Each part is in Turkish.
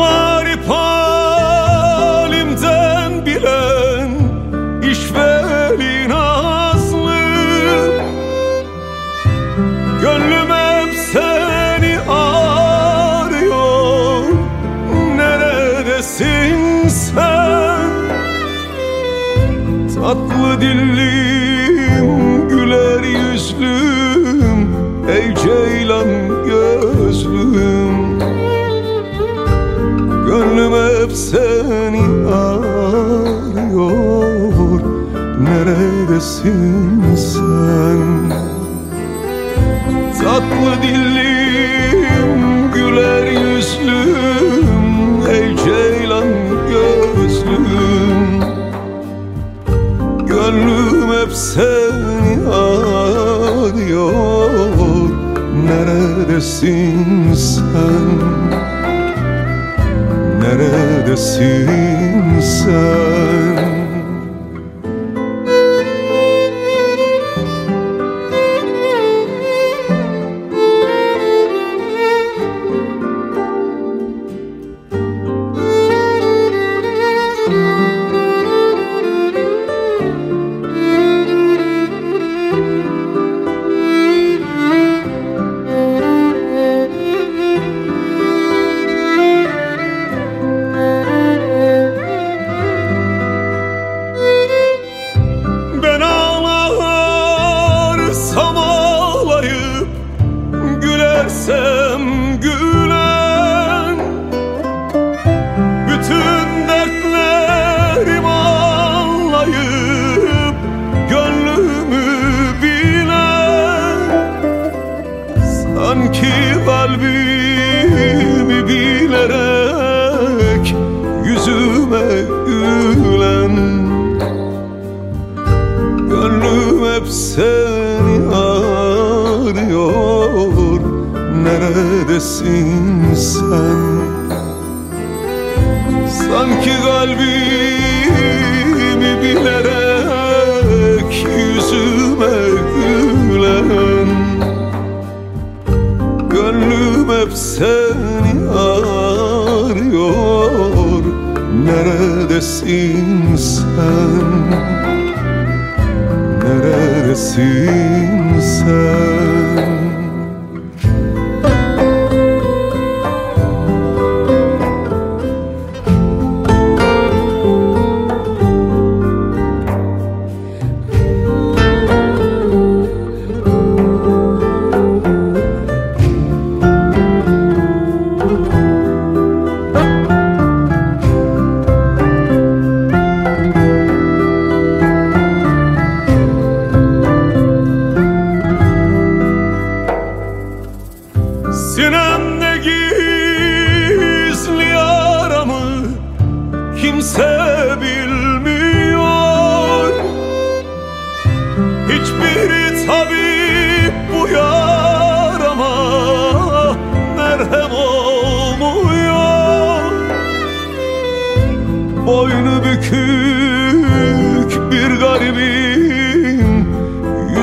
garip halimden bilen işveri nazlı Gönlüm hep seni arıyor Neredesin sen? Tatlı dillim güler yüzlüm Ey ceylan Gönlüm hep seni arıyor Neredesin sen? Tatlı dillim, güler yüzlüm Ey ceylan gözlüm Gönlüm hep seni arıyor Neredesin sen? Neredesin sen? Gülersem gülen Bütün dertlerimi anlayıp Gönlümü bilen Sanki kalbimi bilerek Yüzüme gülen Gönlüm hep seni Neredesin sen? Sanki kalbimi bilerek Yüzüme gülen Gönlüm hep seni arıyor Neredesin sen? Neredesin sen?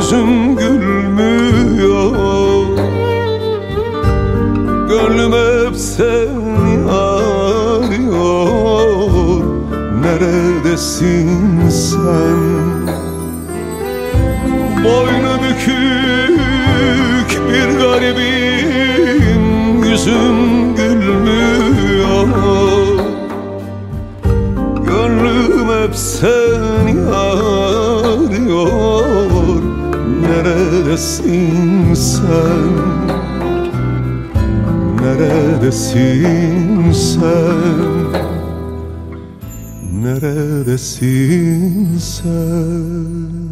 Yüzüm gülmüyor. Gönlüm hep seni arıyor. Neredesin sen? Boynu bükük bir garibim Yüzüm gülmüyor. Gönlüm hep seni arıyor Neredesin sen? Neredesin sen? Neredesin sen?